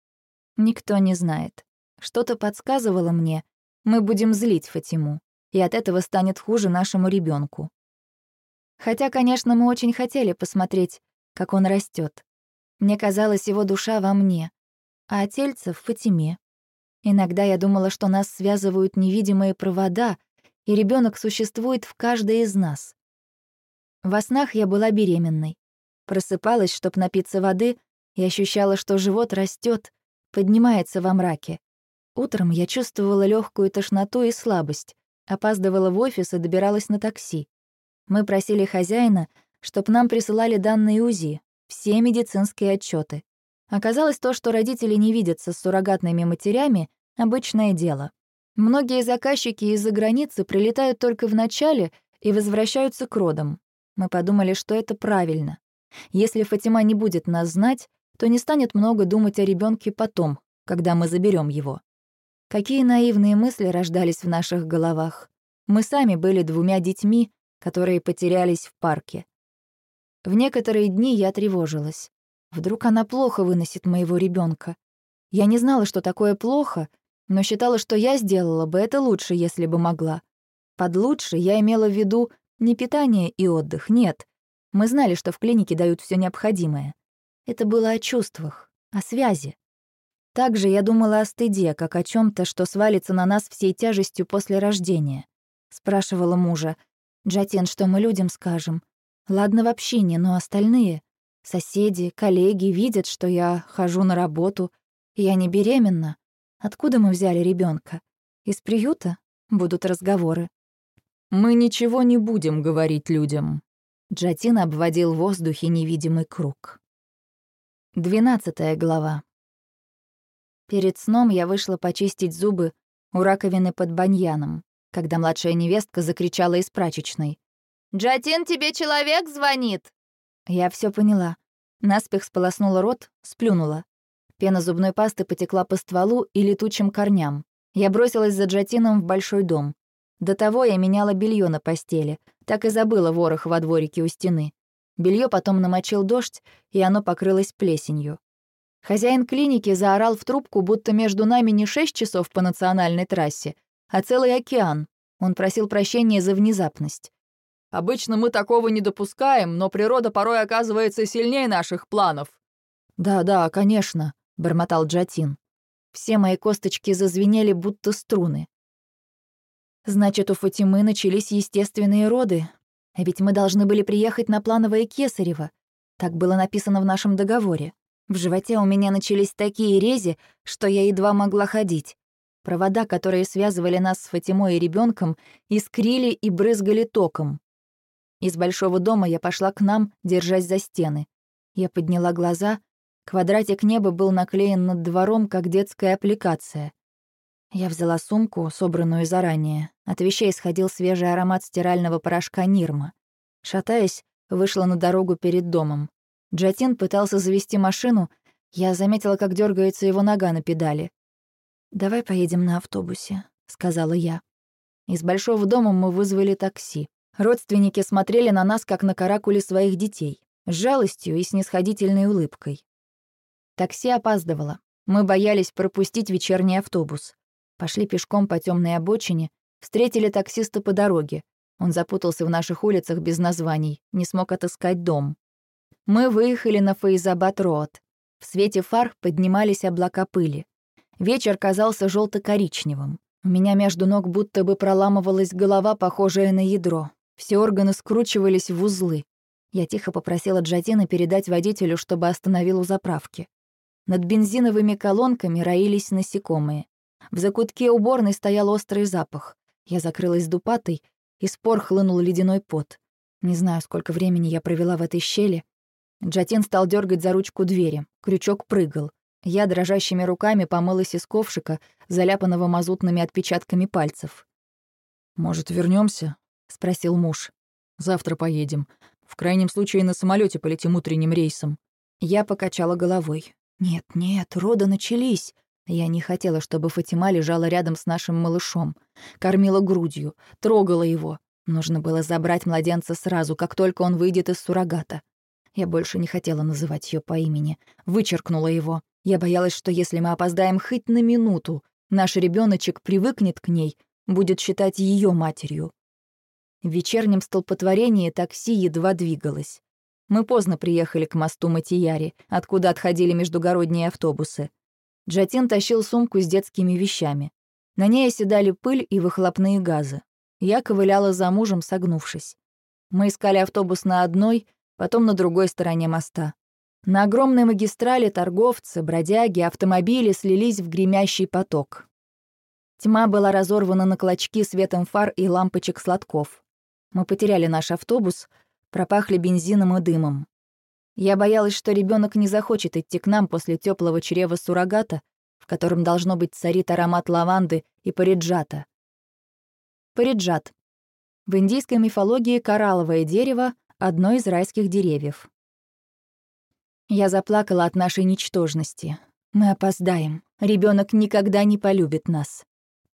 Никто не знает. Что-то подсказывало мне, мы будем злить Фатиму и от этого станет хуже нашему ребенку. Хотя, конечно, мы очень хотели посмотреть, как он растет. Мне казалось, его душа во мне, а тельце в Фатиме. Иногда я думала, что нас связывают невидимые провода, и ребенок существует в каждой из нас. Во снах я была беременной. Просыпалась, чтобы напиться воды, и ощущала, что живот растет, поднимается во мраке. Утром я чувствовала легкую тошноту и слабость, Опаздывала в офис и добиралась на такси. Мы просили хозяина, чтобы нам присылали данные УЗИ, все медицинские отчеты. Оказалось то, что родители не видятся с суррогатными матерями, обычное дело. Многие заказчики из-за границы прилетают только в начале и возвращаются к родам. Мы подумали, что это правильно. Если Фатима не будет нас знать, то не станет много думать о ребенке потом, когда мы заберем его. Какие наивные мысли рождались в наших головах. Мы сами были двумя детьми, которые потерялись в парке. В некоторые дни я тревожилась. Вдруг она плохо выносит моего ребенка. Я не знала, что такое плохо, но считала, что я сделала бы это лучше, если бы могла. Под «лучше» я имела в виду не питание и отдых, нет. Мы знали, что в клинике дают все необходимое. Это было о чувствах, о связи. Также я думала о стыде, как о чем то что свалится на нас всей тяжестью после рождения. Спрашивала мужа, «Джатен, что мы людям скажем? Ладно в общине, но остальные, соседи, коллеги видят, что я хожу на работу, я не беременна. Откуда мы взяли ребенка? Из приюта? Будут разговоры. Мы ничего не будем говорить людям. Джатин обводил в воздухе невидимый круг. Двенадцатая глава. Перед сном я вышла почистить зубы у раковины под баньяном, когда младшая невестка закричала из прачечной. «Джатин, тебе человек звонит!» Я все поняла. Наспех сполоснула рот, сплюнула. Пена зубной пасты потекла по стволу и летучим корням. Я бросилась за Джатином в большой дом. До того я меняла белье на постели, так и забыла ворох во дворике у стены. Белье потом намочил дождь, и оно покрылось плесенью. Хозяин клиники заорал в трубку, будто между нами не шесть часов по национальной трассе, а целый океан. Он просил прощения за внезапность. «Обычно мы такого не допускаем, но природа порой оказывается сильнее наших планов». «Да-да, конечно», бормотал Джатин. Все мои косточки зазвенели, будто струны. Значит, у Фатимы начались естественные роды. А ведь мы должны были приехать на плановое Кесарево. Так было написано в нашем договоре. В животе у меня начались такие рези, что я едва могла ходить. Провода, которые связывали нас с Фатимой и ребенком, искрили и брызгали током. Из большого дома я пошла к нам, держась за стены. Я подняла глаза Квадратик неба был наклеен над двором, как детская аппликация. Я взяла сумку, собранную заранее. От вещей исходил свежий аромат стирального порошка Нирма. Шатаясь, вышла на дорогу перед домом. Джатин пытался завести машину. Я заметила, как дергается его нога на педали. «Давай поедем на автобусе», — сказала я. Из большого дома мы вызвали такси. Родственники смотрели на нас, как на каракули своих детей, с жалостью и снисходительной улыбкой. Такси опаздывало. Мы боялись пропустить вечерний автобус. Пошли пешком по темной обочине, встретили таксиста по дороге. Он запутался в наших улицах без названий, не смог отыскать дом. Мы выехали на Фейзабад-Роад. В свете фар поднимались облака пыли. Вечер казался желто коричневым У меня между ног будто бы проламывалась голова, похожая на ядро. Все органы скручивались в узлы. Я тихо попросила Джатина передать водителю, чтобы остановил у заправки. Над бензиновыми колонками роились насекомые. В закутке уборной стоял острый запах. Я закрылась дупатой, и спор хлынул ледяной пот. Не знаю, сколько времени я провела в этой щели. Джатин стал дергать за ручку двери. Крючок прыгал. Я дрожащими руками помылась из ковшика, заляпанного мазутными отпечатками пальцев. «Может, вернемся? спросил муж. «Завтра поедем. В крайнем случае на самолете полетим утренним рейсом». Я покачала головой. Нет, нет, роды начались. Я не хотела, чтобы Фатима лежала рядом с нашим малышом, кормила грудью, трогала его. Нужно было забрать младенца сразу, как только он выйдет из суррогата. Я больше не хотела называть ее по имени, вычеркнула его. Я боялась, что если мы опоздаем хоть на минуту, наш ребеночек привыкнет к ней, будет считать ее матерью. В вечернем столпотворении такси едва двигалось. Мы поздно приехали к мосту Матияри, откуда отходили междугородние автобусы. Джатин тащил сумку с детскими вещами. На ней оседали пыль и выхлопные газы. Я ковыляла за мужем, согнувшись. Мы искали автобус на одной, потом на другой стороне моста. На огромной магистрали торговцы, бродяги, автомобили слились в гремящий поток. Тьма была разорвана на клочки светом фар и лампочек сладков. Мы потеряли наш автобус, пропахли бензином и дымом. Я боялась, что ребенок не захочет идти к нам после теплого чрева суррогата, в котором должно быть царит аромат лаванды и париджата. Париджат. В индийской мифологии коралловое дерево — одно из райских деревьев. Я заплакала от нашей ничтожности. Мы опоздаем. Ребенок никогда не полюбит нас.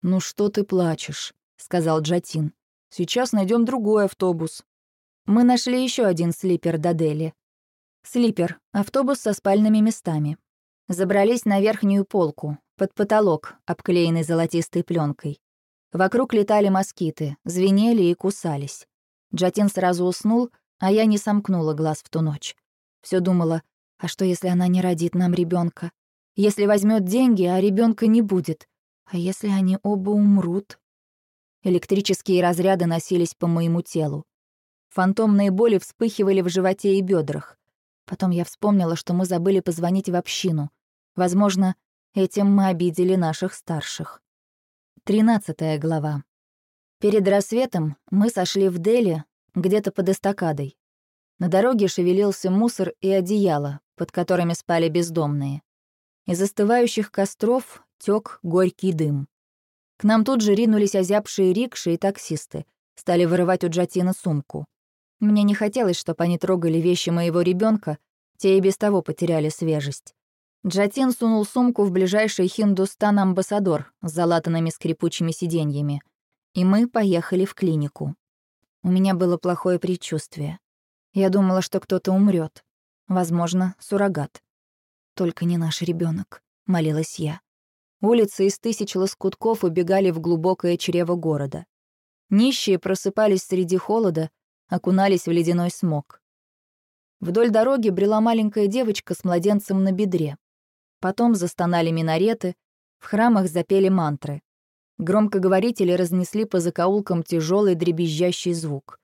«Ну что ты плачешь?» — сказал Джатин. «Сейчас найдем другой автобус». Мы нашли еще один слипер до Дели. Слипер — автобус со спальными местами. Забрались на верхнюю полку, под потолок, обклеенный золотистой пленкой. Вокруг летали москиты, звенели и кусались. Джатин сразу уснул, а я не сомкнула глаз в ту ночь. Все думала, а что, если она не родит нам ребенка? Если возьмет деньги, а ребенка не будет? А если они оба умрут? Электрические разряды носились по моему телу. Фантомные боли вспыхивали в животе и бедрах. Потом я вспомнила, что мы забыли позвонить в общину. Возможно, этим мы обидели наших старших. Тринадцатая глава. Перед рассветом мы сошли в Дели, где-то под эстакадой. На дороге шевелился мусор и одеяло, под которыми спали бездомные. Из остывающих костров тек горький дым. К нам тут же ринулись озябшие рикши и таксисты, стали вырывать у Джатина сумку. Мне не хотелось, чтобы они трогали вещи моего ребенка, те и без того потеряли свежесть. Джатин сунул сумку в ближайший Хиндустан-амбассадор с залатанными скрипучими сиденьями, и мы поехали в клинику. У меня было плохое предчувствие. Я думала, что кто-то умрет, Возможно, суррогат. Только не наш ребенок, молилась я. Улицы из тысяч лоскутков убегали в глубокое чрево города. Нищие просыпались среди холода, окунались в ледяной смог. Вдоль дороги брела маленькая девочка с младенцем на бедре. Потом застонали минареты, в храмах запели мантры. Громкоговорители разнесли по закоулкам тяжелый дребезжащий звук.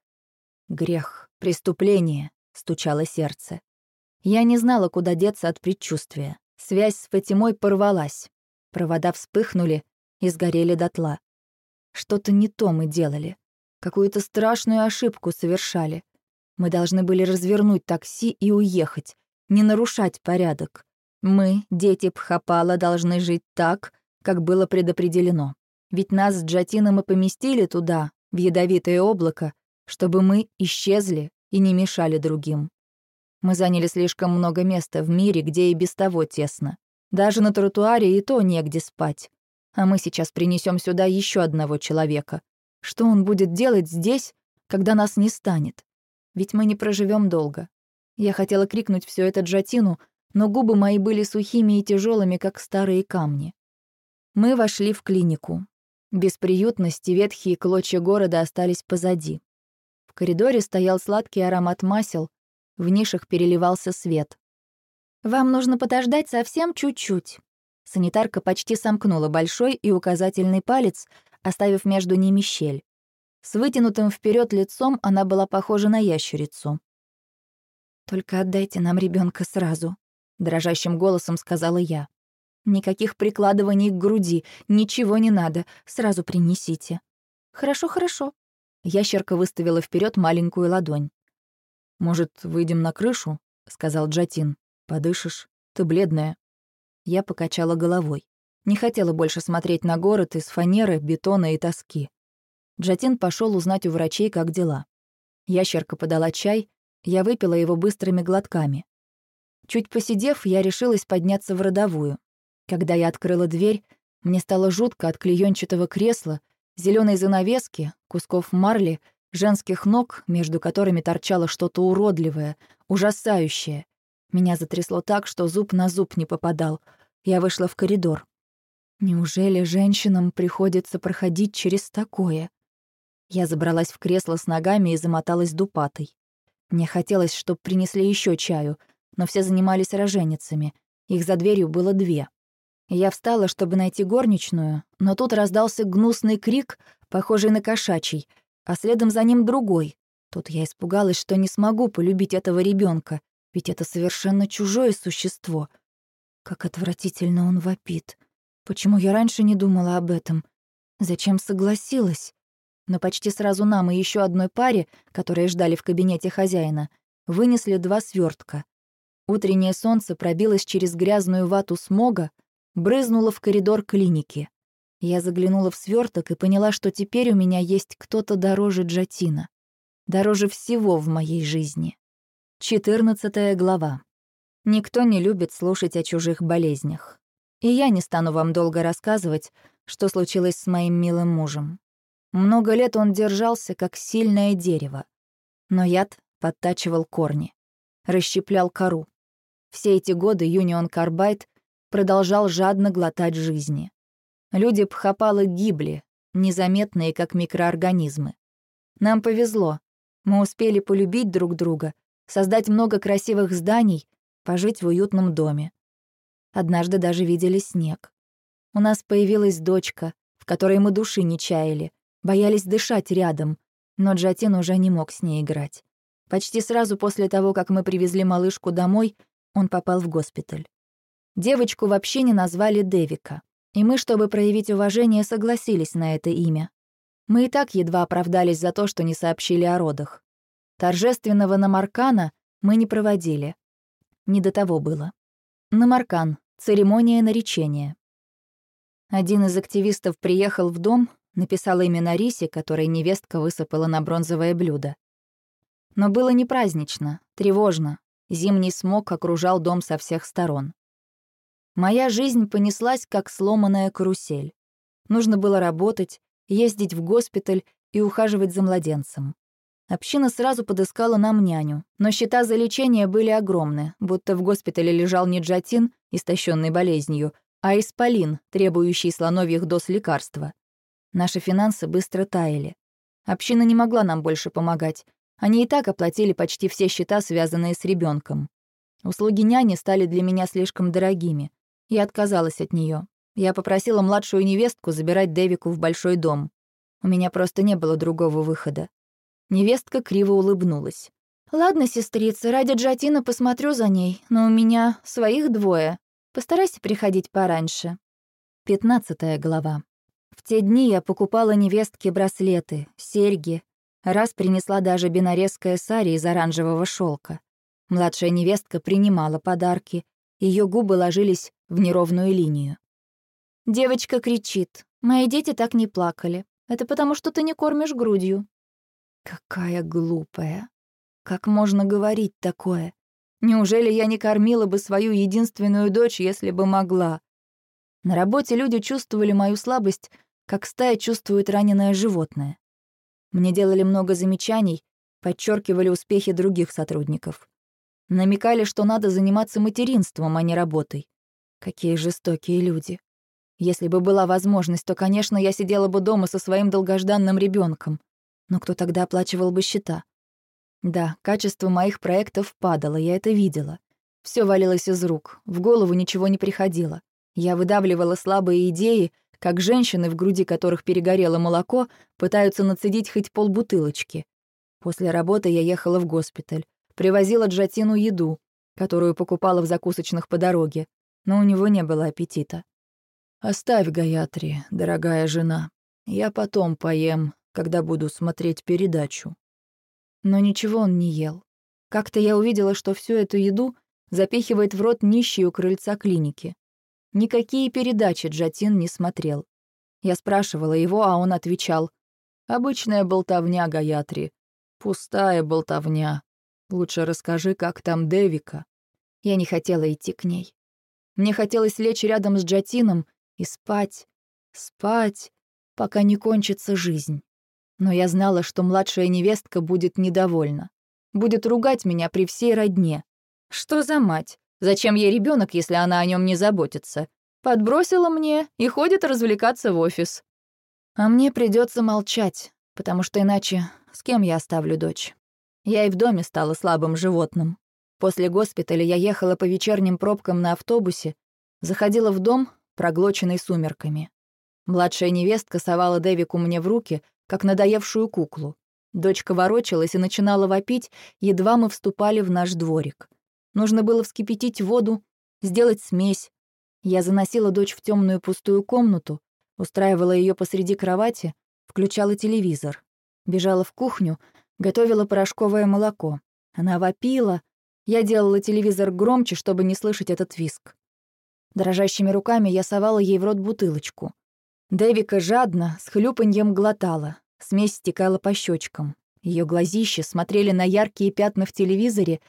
«Грех, преступление», — стучало сердце. Я не знала, куда деться от предчувствия. Связь с Фатимой порвалась. Провода вспыхнули и сгорели дотла. Что-то не то мы делали. Какую-то страшную ошибку совершали. Мы должны были развернуть такси и уехать, не нарушать порядок. Мы, дети Пхапала, должны жить так, как было предопределено. Ведь нас с Джатином и поместили туда, в ядовитое облако, чтобы мы исчезли и не мешали другим. Мы заняли слишком много места в мире, где и без того тесно. Даже на тротуаре и то негде спать. А мы сейчас принесем сюда еще одного человека. Что он будет делать здесь, когда нас не станет? Ведь мы не проживем долго. Я хотела крикнуть все это Джатину, но губы мои были сухими и тяжелыми, как старые камни. Мы вошли в клинику. Бесприютность ветхие клочья города остались позади. В коридоре стоял сладкий аромат масел, в нишах переливался свет. «Вам нужно подождать совсем чуть-чуть». Санитарка почти сомкнула большой и указательный палец, оставив между ними щель. С вытянутым вперед лицом она была похожа на ящерицу. «Только отдайте нам ребенка сразу», дрожащим голосом сказала я. Никаких прикладываний к груди, ничего не надо, сразу принесите. Хорошо, хорошо. Ящерка выставила вперед маленькую ладонь. Может, выйдем на крышу? сказал Джатин. Подышишь? Ты бледная. Я покачала головой. Не хотела больше смотреть на город из фанеры, бетона и тоски. Джатин пошел узнать у врачей, как дела. Ящерка подала чай, я выпила его быстрыми глотками. Чуть посидев, я решилась подняться в родовую. Когда я открыла дверь, мне стало жутко от клеёнчатого кресла, зеленой занавески, кусков марли, женских ног, между которыми торчало что-то уродливое, ужасающее. Меня затрясло так, что зуб на зуб не попадал. Я вышла в коридор. Неужели женщинам приходится проходить через такое? Я забралась в кресло с ногами и замоталась дупатой. Мне хотелось, чтобы принесли еще чаю, но все занимались роженицами. Их за дверью было две. Я встала, чтобы найти горничную, но тут раздался гнусный крик, похожий на кошачий, а следом за ним другой. Тут я испугалась, что не смогу полюбить этого ребенка, ведь это совершенно чужое существо. Как отвратительно он вопит. Почему я раньше не думала об этом? Зачем согласилась? Но почти сразу нам и еще одной паре, которые ждали в кабинете хозяина, вынесли два свертка. Утреннее солнце пробилось через грязную вату смога, брызнуло в коридор клиники. Я заглянула в сверток и поняла, что теперь у меня есть кто-то дороже Джатина. Дороже всего в моей жизни. 14 глава. Никто не любит слушать о чужих болезнях. И я не стану вам долго рассказывать, что случилось с моим милым мужем. Много лет он держался, как сильное дерево. Но яд подтачивал корни, расщеплял кору. Все эти годы Юнион Карбайт продолжал жадно глотать жизни. Люди Пхапала гибли, незаметные, как микроорганизмы. Нам повезло. Мы успели полюбить друг друга, создать много красивых зданий, пожить в уютном доме. Однажды даже видели снег. У нас появилась дочка, в которой мы души не чаяли, боялись дышать рядом, но Джатин уже не мог с ней играть. Почти сразу после того, как мы привезли малышку домой, он попал в госпиталь. Девочку вообще не назвали Девика, и мы, чтобы проявить уважение, согласились на это имя. Мы и так едва оправдались за то, что не сообщили о родах. Торжественного намаркана мы не проводили. Не до того было. Намаркан — церемония наречения. Один из активистов приехал в дом, написал имя на рисе, которое невестка высыпала на бронзовое блюдо. Но было не празднично, тревожно. Зимний смог окружал дом со всех сторон. Моя жизнь понеслась, как сломанная карусель. Нужно было работать, ездить в госпиталь и ухаживать за младенцем. Община сразу подыскала нам няню, но счета за лечение были огромны, будто в госпитале лежал не джатин, истощенный болезнью, а исполин, требующий слоновьих доз лекарства. Наши финансы быстро таяли. Община не могла нам больше помогать. Они и так оплатили почти все счета, связанные с ребенком. Услуги няни стали для меня слишком дорогими. Я отказалась от нее. Я попросила младшую невестку забирать Дэвику в большой дом. У меня просто не было другого выхода. Невестка криво улыбнулась. «Ладно, сестрица, ради Джатина посмотрю за ней, но у меня своих двое. Постарайся приходить пораньше». Пятнадцатая глава. В те дни я покупала невестке браслеты, серьги. Раз принесла даже бинарезское сари из оранжевого шелка. Младшая невестка принимала подарки. Ее губы ложились в неровную линию. Девочка кричит. «Мои дети так не плакали. Это потому, что ты не кормишь грудью». Какая глупая. Как можно говорить такое? Неужели я не кормила бы свою единственную дочь, если бы могла? На работе люди чувствовали мою слабость, как стая чувствует раненое животное. Мне делали много замечаний, подчеркивали успехи других сотрудников. Намекали, что надо заниматься материнством, а не работой. Какие жестокие люди. Если бы была возможность, то, конечно, я сидела бы дома со своим долгожданным ребенком. Но кто тогда оплачивал бы счета? Да, качество моих проектов падало, я это видела. Все валилось из рук, в голову ничего не приходило. Я выдавливала слабые идеи, как женщины, в груди которых перегорело молоко, пытаются нацедить хоть полбутылочки. После работы я ехала в госпиталь, привозила Джатину еду, которую покупала в закусочных по дороге, но у него не было аппетита. «Оставь Гаятри, дорогая жена. Я потом поем, когда буду смотреть передачу». Но ничего он не ел. Как-то я увидела, что всю эту еду запихивает в рот нищий у крыльца клиники. Никакие передачи Джатин не смотрел. Я спрашивала его, а он отвечал. «Обычная болтовня, Гаятри. Пустая болтовня. Лучше расскажи, как там Девика». Я не хотела идти к ней. Мне хотелось лечь рядом с Джатином и спать, спать, пока не кончится жизнь. Но я знала, что младшая невестка будет недовольна. Будет ругать меня при всей родне. Что за мать? Зачем ей ребенок, если она о нем не заботится? Подбросила мне и ходит развлекаться в офис. А мне придется молчать, потому что иначе с кем я оставлю дочь? Я и в доме стала слабым животным. После госпиталя я ехала по вечерним пробкам на автобусе, заходила в дом, проглоченный сумерками. Младшая невестка совала Дэвику мне в руки, как надоевшую куклу. Дочка ворочалась и начинала вопить, едва мы вступали в наш дворик. Нужно было вскипятить воду, сделать смесь. Я заносила дочь в темную пустую комнату, устраивала ее посреди кровати, включала телевизор. Бежала в кухню, готовила порошковое молоко. Она вопила, я делала телевизор громче, чтобы не слышать этот виск. Дрожащими руками я совала ей в рот бутылочку. Дэвика жадно, с хлюпаньем глотала. Смесь стекала по щечкам. Ее глазища смотрели на яркие пятна в телевизоре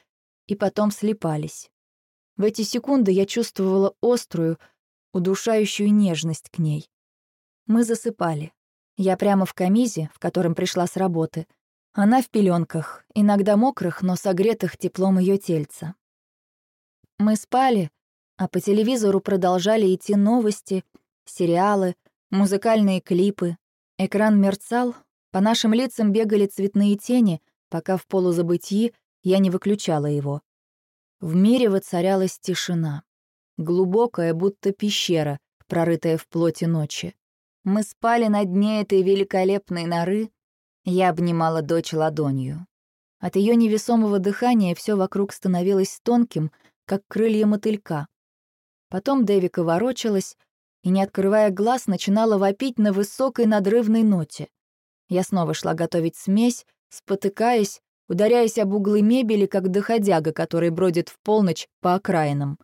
и потом слепались. В эти секунды я чувствовала острую, удушающую нежность к ней. Мы засыпали. Я прямо в камизе, в котором пришла с работы. Она в пеленках, иногда мокрых, но согретых теплом ее тельца. Мы спали, а по телевизору продолжали идти новости, сериалы, музыкальные клипы. Экран мерцал, по нашим лицам бегали цветные тени, пока в полузабытии я не выключала его. В мире воцарялась тишина. Глубокая, будто пещера, прорытая в плоти ночи. Мы спали на дне этой великолепной норы. Я обнимала дочь ладонью. От ее невесомого дыхания все вокруг становилось тонким, как крылья мотылька. Потом Дэвика ворочалась и, не открывая глаз, начинала вопить на высокой надрывной ноте. Я снова шла готовить смесь, спотыкаясь, ударяясь об углы мебели, как доходяга, который бродит в полночь по окраинам.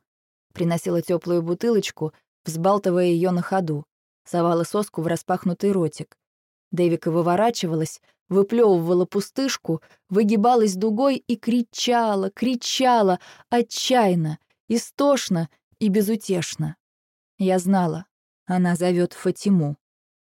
Приносила теплую бутылочку, взбалтывая ее на ходу совала соску в распахнутый ротик. Дэвика выворачивалась, выплевывала пустышку, выгибалась дугой и кричала, кричала, отчаянно, истошно и безутешно. Я знала, она зовет Фатиму.